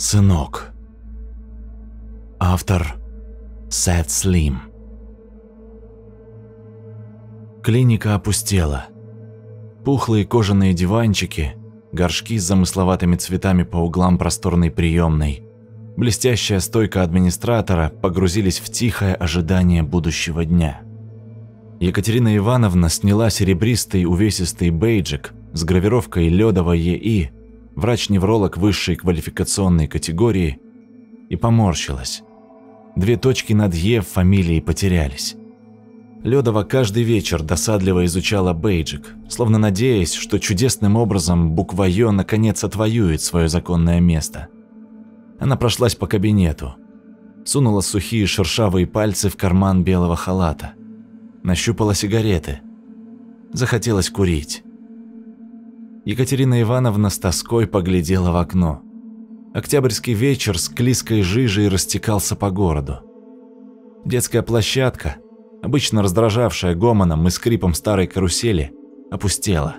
Сынок. Автор Сет Слим. Клиника опустела. Пухлые кожаные диванчики, горшки с замысловатыми цветами по углам просторной приемной, блестящая стойка администратора погрузились в тихое ожидание будущего дня. Екатерина Ивановна сняла серебристый увесистый бейджик с гравировкой «Лёдово ЕИ», врач-невролог высшей квалификационной категории, и поморщилась. Две точки над «Е» в фамилии потерялись. Лёдова каждый вечер досадливо изучала бейджик, словно надеясь, что чудесным образом буква «Ё» наконец отвоюет свое законное место. Она прошлась по кабинету, сунула сухие шершавые пальцы в карман белого халата, нащупала сигареты. Захотелось курить. Екатерина Ивановна с тоской поглядела в окно. Октябрьский вечер с клизкой жижей растекался по городу. Детская площадка, обычно раздражавшая гомоном и скрипом старой карусели, опустела.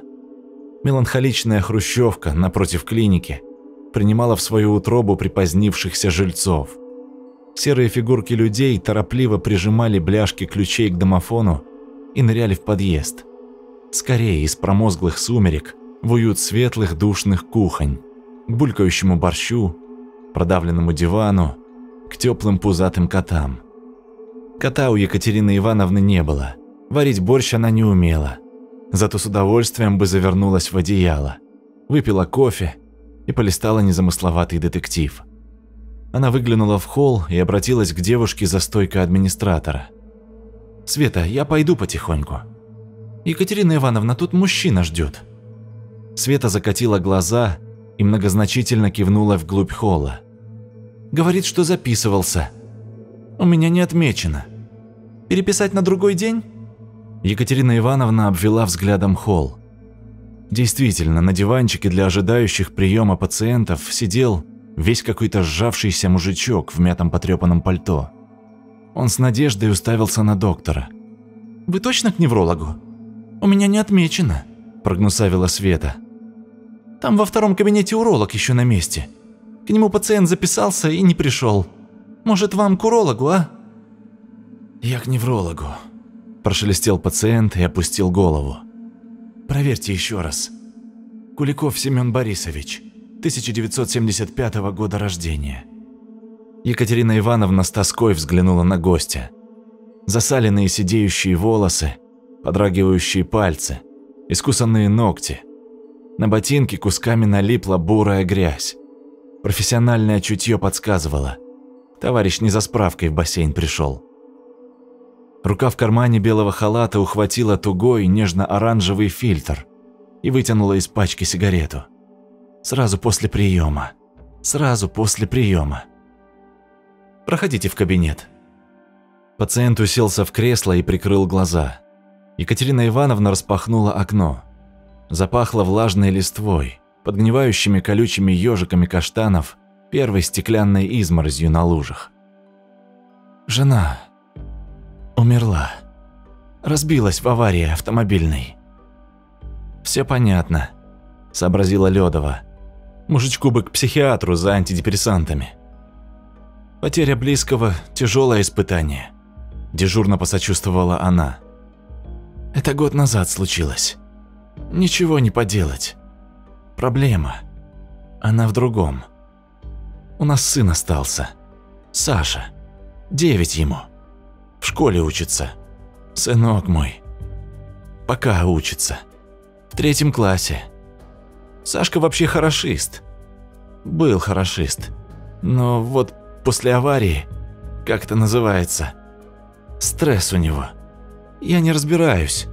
Меланхоличная хрущевка напротив клиники принимала в свою утробу припозднившихся жильцов. Серые фигурки людей торопливо прижимали бляшки ключей к домофону и ныряли в подъезд. Скорее из промозглых сумерек в уют светлых душных кухонь, к булькающему борщу, продавленному дивану, к теплым пузатым котам. Кота у Екатерины Ивановны не было, варить борщ она не умела, зато с удовольствием бы завернулась в одеяло, выпила кофе и полистала незамысловатый детектив. Она выглянула в холл и обратилась к девушке за стойкой администратора. «Света, я пойду потихоньку. Екатерина Ивановна, тут мужчина ждет. Света закатила глаза и многозначительно кивнула вглубь холла. «Говорит, что записывался. У меня не отмечено. Переписать на другой день?» Екатерина Ивановна обвела взглядом холл. Действительно, на диванчике для ожидающих приема пациентов сидел весь какой-то сжавшийся мужичок в мятом потрепанном пальто. Он с надеждой уставился на доктора. «Вы точно к неврологу? У меня не отмечено», – прогнусавила Света. «Там во втором кабинете уролог еще на месте. К нему пациент записался и не пришел. Может, вам к урологу, а?» «Я к неврологу», – прошелестел пациент и опустил голову. Проверьте еще раз. Куликов Семен Борисович, 1975 года рождения. Екатерина Ивановна с тоской взглянула на гостя. Засаленные сидеющие волосы, подрагивающие пальцы, искусанные ногти. На ботинке кусками налипла бурая грязь. Профессиональное чутье подсказывало. Товарищ не за справкой в бассейн пришел. Рука в кармане белого халата ухватила тугой нежно-оранжевый фильтр и вытянула из пачки сигарету. Сразу после приема. Сразу после приема. Проходите в кабинет. Пациент уселся в кресло и прикрыл глаза. Екатерина Ивановна распахнула окно. Запахло влажной листвой, подгнивающими колючими ежиками каштанов, первой стеклянной изморозью на лужах. «Жена», Умерла. Разбилась в аварии автомобильной. Все понятно, сообразила Лёдова. Мужичку бы к психиатру за антидепрессантами. Потеря близкого – тяжелое испытание. Дежурно посочувствовала она. Это год назад случилось. Ничего не поделать. Проблема. Она в другом. У нас сын остался. Саша. Девять ему. В школе учится. Сынок мой. Пока учится. В третьем классе. Сашка вообще хорошист. Был хорошист. Но вот после аварии, как это называется, стресс у него. Я не разбираюсь.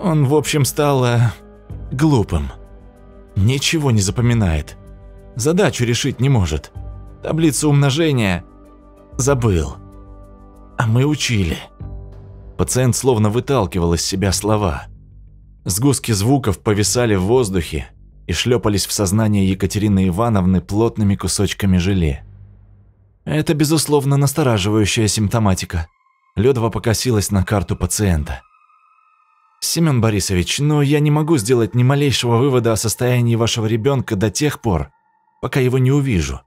Он, в общем, стал э, глупым. Ничего не запоминает. Задачу решить не может. Таблицу умножения забыл. А мы учили. Пациент словно выталкивал из себя слова. Сгустки звуков повисали в воздухе и шлепались в сознание Екатерины Ивановны плотными кусочками желе. Это, безусловно, настораживающая симптоматика. Лёдова покосилась на карту пациента. «Семён Борисович, но я не могу сделать ни малейшего вывода о состоянии вашего ребенка до тех пор, пока его не увижу.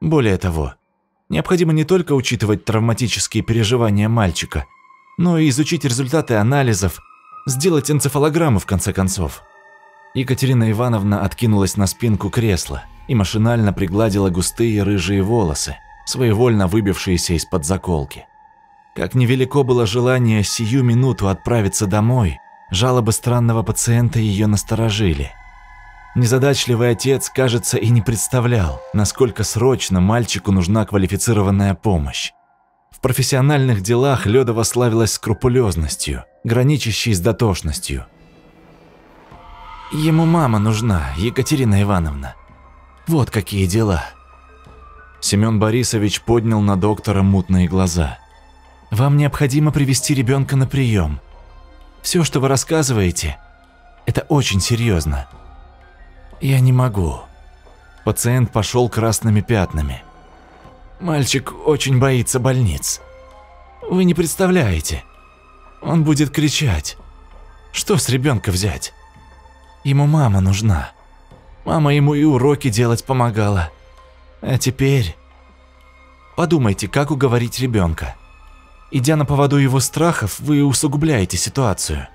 Более того, необходимо не только учитывать травматические переживания мальчика, но и изучить результаты анализов, сделать энцефалограмму в конце концов. Екатерина Ивановна откинулась на спинку кресла и машинально пригладила густые рыжие волосы, своевольно выбившиеся из-под заколки. Как невелико было желание сию минуту отправиться домой, жалобы странного пациента ее насторожили. Незадачливый отец, кажется, и не представлял, насколько срочно мальчику нужна квалифицированная помощь. В профессиональных делах Лёдова славилась скрупулезностью, граничащей с дотошностью. Ему мама нужна, Екатерина Ивановна. Вот какие дела. Семён Борисович поднял на доктора мутные глаза. Вам необходимо привести ребенка на прием. Все, что вы рассказываете, это очень серьезно. Я не могу. Пациент пошел красными пятнами. Мальчик очень боится больниц. Вы не представляете. Он будет кричать. Что с ребенка взять? Ему мама нужна. Мама ему и уроки делать помогала. А теперь... Подумайте, как уговорить ребенка. Идя на поводу его страхов, вы усугубляете ситуацию.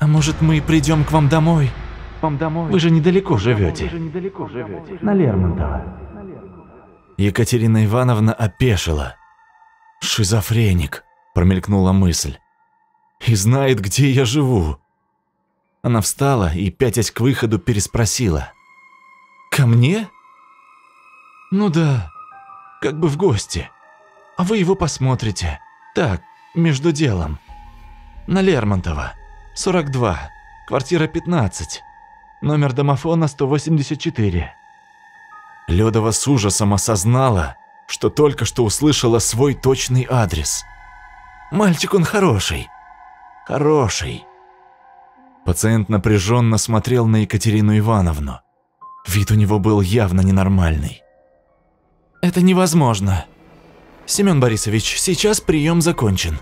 А может, мы придем к вам домой? Вам домой? Вы же недалеко живете. На Лермонтова. Екатерина Ивановна опешила. «Шизофреник», – промелькнула мысль. «И знает, где я живу». Она встала и, пятясь к выходу, переспросила. «Ко мне?» «Ну да, как бы в гости. А вы его посмотрите. Так, между делом. На Лермонтова, 42, квартира 15, номер домофона 184». Лёдова с ужасом осознала, что только что услышала свой точный адрес. «Мальчик он хороший. Хороший». Пациент напряженно смотрел на Екатерину Ивановну. Вид у него был явно ненормальный. «Это невозможно. Семен Борисович, сейчас прием закончен.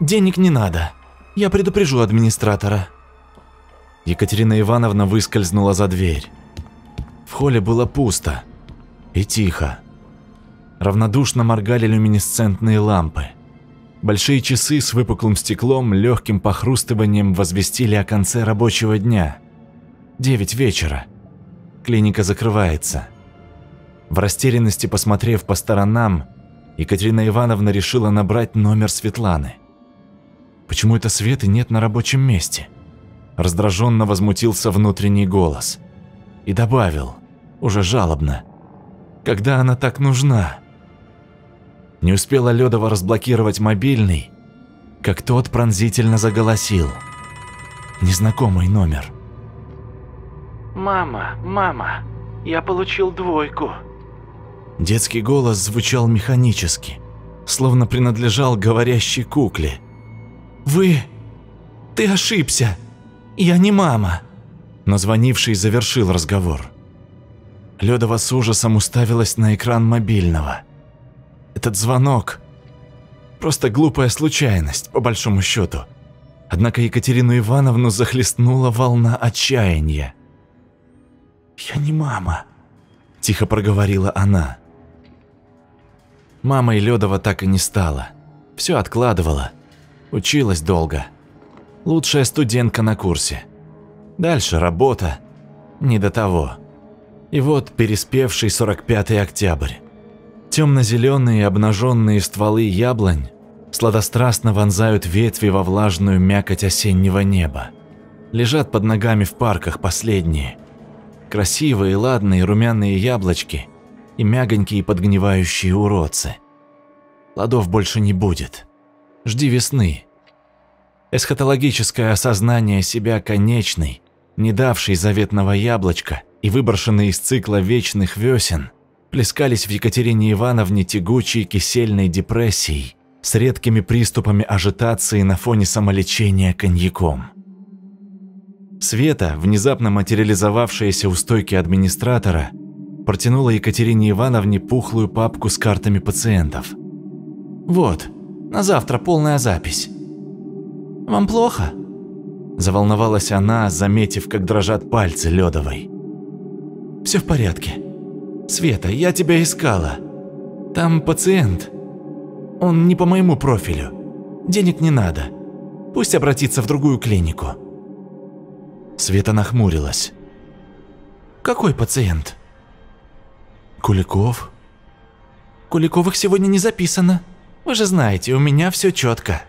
Денег не надо. Я предупрежу администратора». Екатерина Ивановна выскользнула за дверь. В холле было пусто и тихо. Равнодушно моргали люминесцентные лампы. Большие часы с выпуклым стеклом легким похрустыванием возвестили о конце рабочего дня. Девять вечера. Клиника закрывается. В растерянности посмотрев по сторонам, Екатерина Ивановна решила набрать номер Светланы. Почему это Светы нет на рабочем месте? Раздраженно возмутился внутренний голос. И добавил, уже жалобно. Когда она так нужна? Не успела Лёдова разблокировать мобильный, как тот пронзительно заголосил. Незнакомый номер. «Мама, мама, я получил двойку». Детский голос звучал механически, словно принадлежал говорящей кукле. «Вы... ты ошибся. Я не мама». Но звонивший завершил разговор. Лёдова с ужасом уставилась на экран мобильного. Этот звонок – просто глупая случайность, по большому счету. Однако Екатерину Ивановну захлестнула волна отчаяния. «Я не мама», – тихо проговорила она. Мамой Лёдова так и не стала. Все откладывала. Училась долго. Лучшая студентка на курсе. Дальше работа. Не до того. И вот переспевший 45-й октябрь. Темно-зеленые обнаженные стволы яблонь сладострастно вонзают ветви во влажную мякоть осеннего неба. Лежат под ногами в парках последние. Красивые, ладные, румяные яблочки и мягонькие подгнивающие уродцы. Плодов больше не будет. Жди весны. Эсхатологическое осознание себя конечной, не давшей заветного яблочка – и выброшенные из цикла вечных весен, плескались в Екатерине Ивановне тягучей кисельной депрессией с редкими приступами ажитации на фоне самолечения коньяком. Света, внезапно материализовавшаяся у стойки администратора, протянула Екатерине Ивановне пухлую папку с картами пациентов. «Вот, на завтра полная запись». «Вам плохо?» Заволновалась она, заметив, как дрожат пальцы Лёдовой. Все в порядке. «Света, я тебя искала. Там пациент. Он не по моему профилю. Денег не надо. Пусть обратится в другую клинику». Света нахмурилась. «Какой пациент?» «Куликов?» «Куликовых сегодня не записано. Вы же знаете, у меня все четко».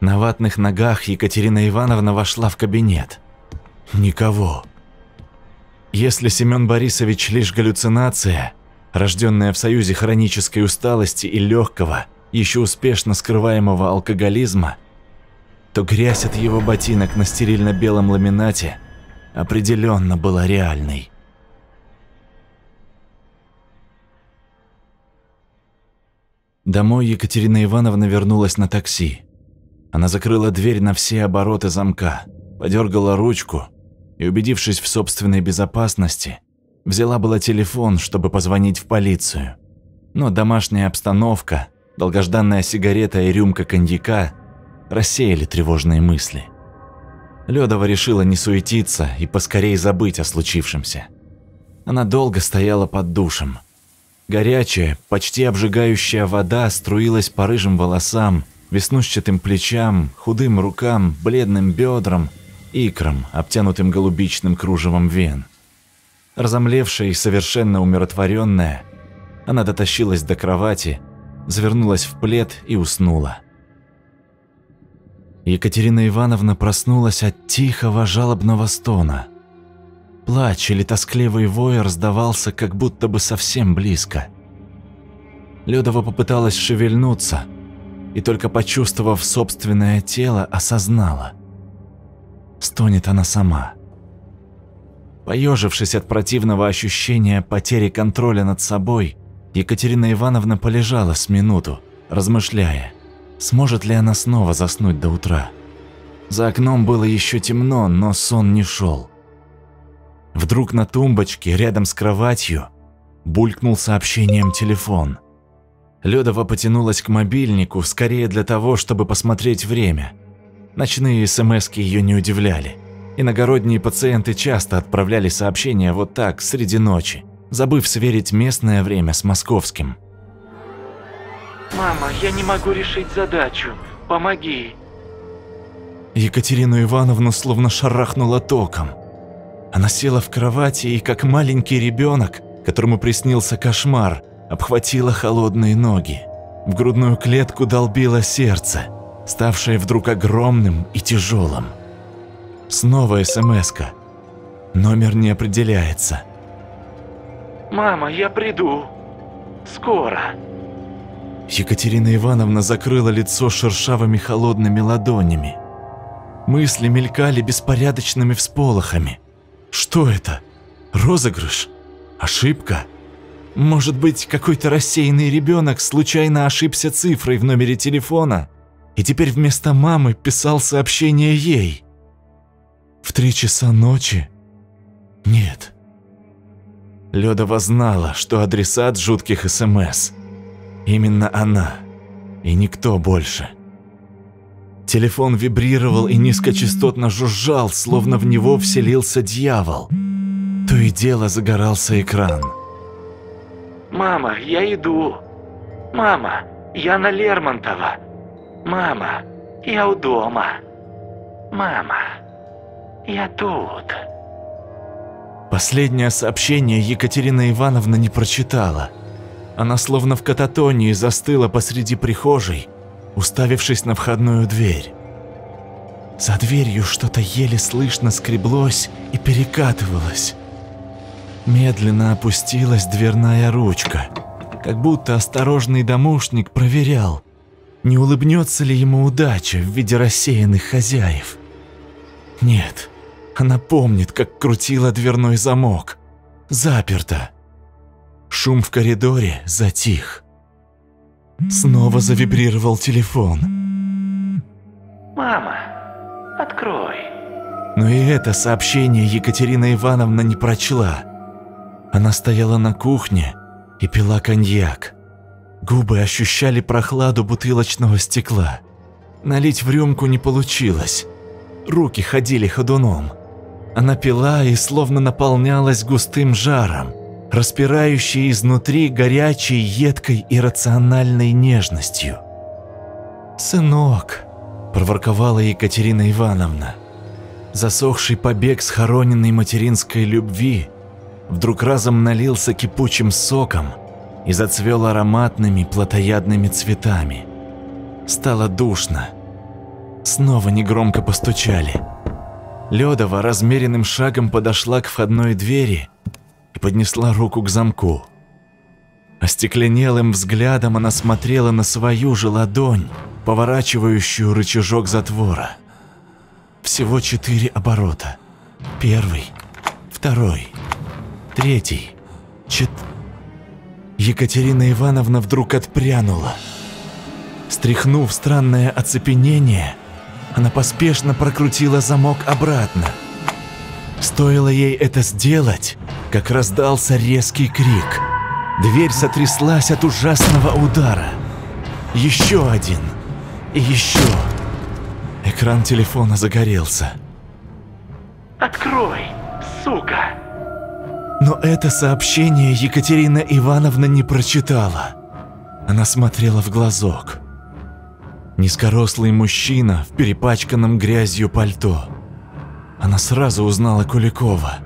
На ватных ногах Екатерина Ивановна вошла в кабинет. Никого. Если Семен Борисович лишь галлюцинация, рожденная в союзе хронической усталости и легкого, еще успешно скрываемого алкоголизма, то грязь от его ботинок на стерильно-белом ламинате определенно была реальной. Домой Екатерина Ивановна вернулась на такси. Она закрыла дверь на все обороты замка, подергала ручку и, убедившись в собственной безопасности, взяла было телефон, чтобы позвонить в полицию. Но домашняя обстановка, долгожданная сигарета и рюмка коньяка рассеяли тревожные мысли. Лёдова решила не суетиться и поскорее забыть о случившемся. Она долго стояла под душем. Горячая, почти обжигающая вода струилась по рыжим волосам, веснушчатым плечам, худым рукам, бледным бедрам икрам, обтянутым голубичным кружевом вен. Разомлевшая и совершенно умиротворенная, она дотащилась до кровати, завернулась в плед и уснула. Екатерина Ивановна проснулась от тихого жалобного стона. Плач или тоскливый вой раздавался как будто бы совсем близко. Людова попыталась шевельнуться и только почувствовав собственное тело, осознала стонет она сама. Поежившись от противного ощущения потери контроля над собой, Екатерина Ивановна полежала с минуту, размышляя, сможет ли она снова заснуть до утра. За окном было еще темно, но сон не шел. Вдруг на тумбочке рядом с кроватью булькнул сообщением телефон. Ледова потянулась к мобильнику, скорее для того, чтобы посмотреть время – Ночные СМСки ее не удивляли. Иногородние пациенты часто отправляли сообщения вот так, среди ночи, забыв сверить местное время с московским. «Мама, я не могу решить задачу. Помоги!» Екатерину Ивановну словно шарахнуло током. Она села в кровати и, как маленький ребенок, которому приснился кошмар, обхватила холодные ноги. В грудную клетку долбило сердце – ставшее вдруг огромным и тяжелым. Снова смс -ка. Номер не определяется. «Мама, я приду. Скоро». Екатерина Ивановна закрыла лицо шершавыми холодными ладонями. Мысли мелькали беспорядочными всполохами. Что это? Розыгрыш? Ошибка? Может быть, какой-то рассеянный ребенок случайно ошибся цифрой в номере телефона? и теперь вместо мамы писал сообщение ей. В три часа ночи? Нет. Лёдова знала, что адресат жутких СМС. Именно она. И никто больше. Телефон вибрировал и низкочастотно жужжал, словно в него вселился дьявол. То и дело загорался экран. «Мама, я иду. Мама, я на Лермонтова. Мама, я у дома. Мама, я тут. Последнее сообщение Екатерина Ивановна не прочитала. Она словно в кататонии застыла посреди прихожей, уставившись на входную дверь. За дверью что-то еле слышно скреблось и перекатывалось. Медленно опустилась дверная ручка, как будто осторожный домушник проверял, не улыбнется ли ему удача в виде рассеянных хозяев? Нет, она помнит, как крутила дверной замок. Заперто. Шум в коридоре затих. Снова завибрировал телефон. «Мама, открой». Но и это сообщение Екатерина Ивановна не прочла. Она стояла на кухне и пила коньяк. Губы ощущали прохладу бутылочного стекла. Налить в рюмку не получилось. Руки ходили ходуном. Она пила и словно наполнялась густым жаром. Распирающие изнутри горячей, едкой и рациональной нежностью. «Сынок», – проворковала Екатерина Ивановна, засохший побег схороненной материнской любви вдруг разом налился кипучим соком и зацвел ароматными плотоядными цветами. Стало душно. Снова негромко постучали. Ледова размеренным шагом подошла к входной двери поднесла руку к замку. Остекленелым взглядом она смотрела на свою же ладонь, поворачивающую рычажок затвора. Всего четыре оборота. Первый, второй, третий, чет... Екатерина Ивановна вдруг отпрянула. Стряхнув странное оцепенение, она поспешно прокрутила замок обратно. Стоило ей это сделать, как раздался резкий крик. Дверь сотряслась от ужасного удара. Еще один. И еще. Экран телефона загорелся. Открой, сука! Но это сообщение Екатерина Ивановна не прочитала. Она смотрела в глазок. Низкорослый мужчина в перепачканном грязью пальто. Она сразу узнала Куликова.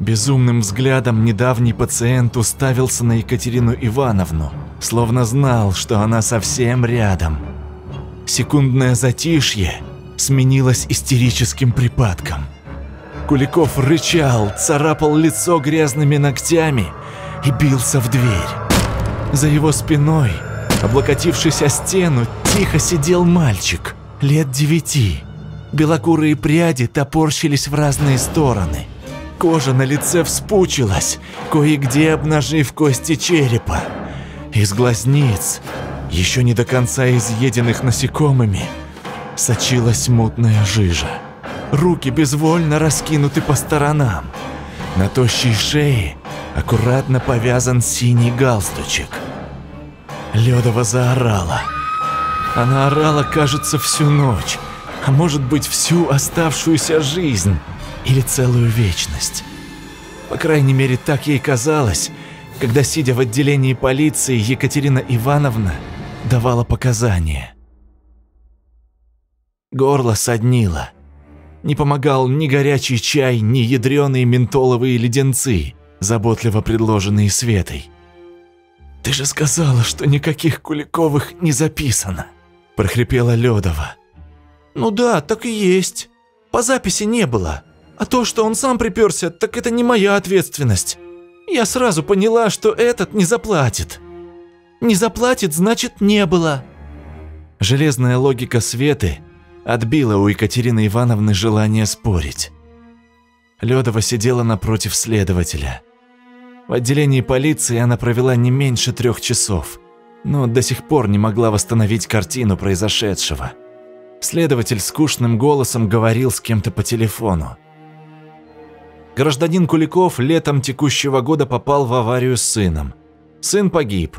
Безумным взглядом недавний пациент уставился на Екатерину Ивановну, словно знал, что она совсем рядом. Секундное затишье сменилось истерическим припадком. Куликов рычал, царапал лицо грязными ногтями и бился в дверь. За его спиной – Облокотившись о стену, тихо сидел мальчик, лет девяти. Белокурые пряди топорщились в разные стороны. Кожа на лице вспучилась, кое-где обнажив кости черепа. Из глазниц, еще не до конца изъеденных насекомыми, сочилась мутная жижа. Руки безвольно раскинуты по сторонам. На тощей шее аккуратно повязан синий галстучек – Ледова заорала. Она орала, кажется, всю ночь, а может быть всю оставшуюся жизнь или целую вечность. По крайней мере, так ей казалось, когда, сидя в отделении полиции, Екатерина Ивановна давала показания. Горло соднило. Не помогал ни горячий чай, ни ядреные ментоловые леденцы, заботливо предложенные Светой. «Ты же сказала, что никаких Куликовых не записано!» – прохрипела Ледова. «Ну да, так и есть. По записи не было. А то, что он сам приперся, так это не моя ответственность. Я сразу поняла, что этот не заплатит. Не заплатит, значит, не было». Железная логика Светы отбила у Екатерины Ивановны желание спорить. Ледова сидела напротив следователя – в отделении полиции она провела не меньше трех часов, но до сих пор не могла восстановить картину произошедшего. Следователь скучным голосом говорил с кем-то по телефону. Гражданин Куликов летом текущего года попал в аварию с сыном. Сын погиб.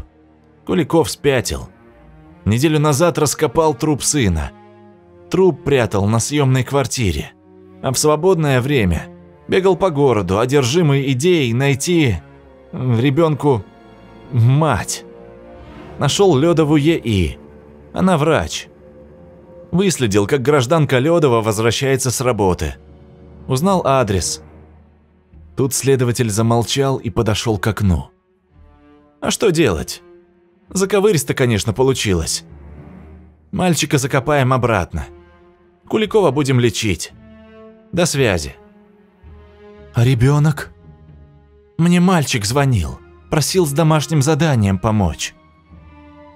Куликов спятил. Неделю назад раскопал труп сына. Труп прятал на съемной квартире. А в свободное время бегал по городу, одержимый идеей найти ребенку мать. Нашел Ледову ЕИ. Она врач. Выследил, как гражданка Ледова возвращается с работы. Узнал адрес. Тут следователь замолчал и подошел к окну. А что делать? Заковыристо, конечно, получилось. Мальчика закопаем обратно. Куликова будем лечить. До связи. А ребенок? Мне мальчик звонил, просил с домашним заданием помочь.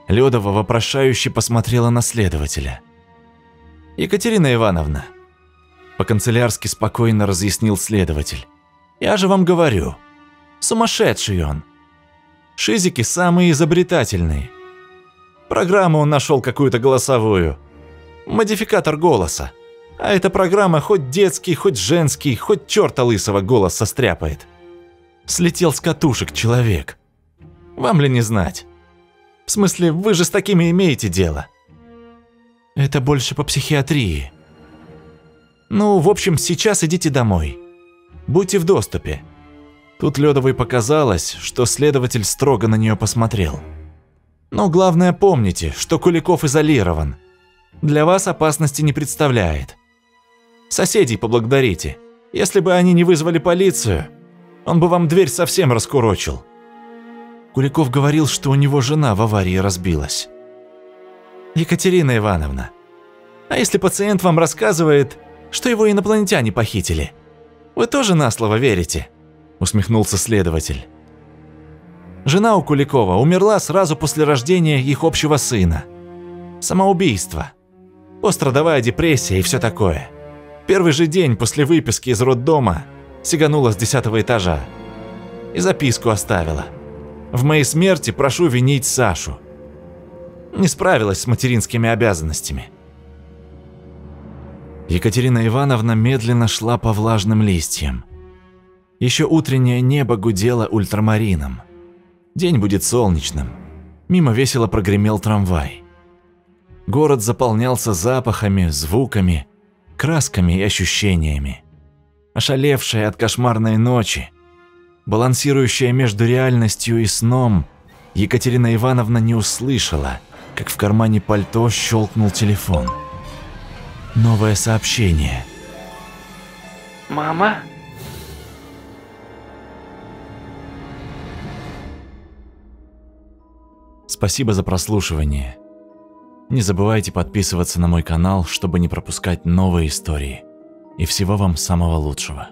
Ледова вопрошающе посмотрела на следователя. «Екатерина Ивановна», – по-канцелярски спокойно разъяснил следователь, – «я же вам говорю, сумасшедший он. Шизики самые изобретательные. Программу он нашел какую-то голосовую, модификатор голоса. А эта программа хоть детский, хоть женский, хоть черта лысого голос состряпает. Слетел с катушек человек. Вам ли не знать? В смысле, вы же с такими имеете дело. Это больше по психиатрии. Ну, в общем, сейчас идите домой. Будьте в доступе. Тут Лёдовой показалось, что следователь строго на нее посмотрел. Но главное помните, что Куликов изолирован. Для вас опасности не представляет. Соседей поблагодарите. Если бы они не вызвали полицию, он бы вам дверь совсем раскурочил. Куликов говорил, что у него жена в аварии разбилась. Екатерина Ивановна, а если пациент вам рассказывает, что его инопланетяне похитили, вы тоже на слово верите? Усмехнулся следователь. Жена у Куликова умерла сразу после рождения их общего сына. Самоубийство. Пострадовая депрессия и все такое. Первый же день после выписки из роддома сиганула с десятого этажа. И записку оставила. В моей смерти прошу винить Сашу. Не справилась с материнскими обязанностями. Екатерина Ивановна медленно шла по влажным листьям. Еще утреннее небо гудело ультрамарином. День будет солнечным. Мимо весело прогремел трамвай. Город заполнялся запахами, звуками, красками и ощущениями. Ошалевшая от кошмарной ночи, балансирующая между реальностью и сном, Екатерина Ивановна не услышала, как в кармане пальто щелкнул телефон. Новое сообщение. Мама? Спасибо за прослушивание. Не забывайте подписываться на мой канал, чтобы не пропускать новые истории. И всего вам самого лучшего.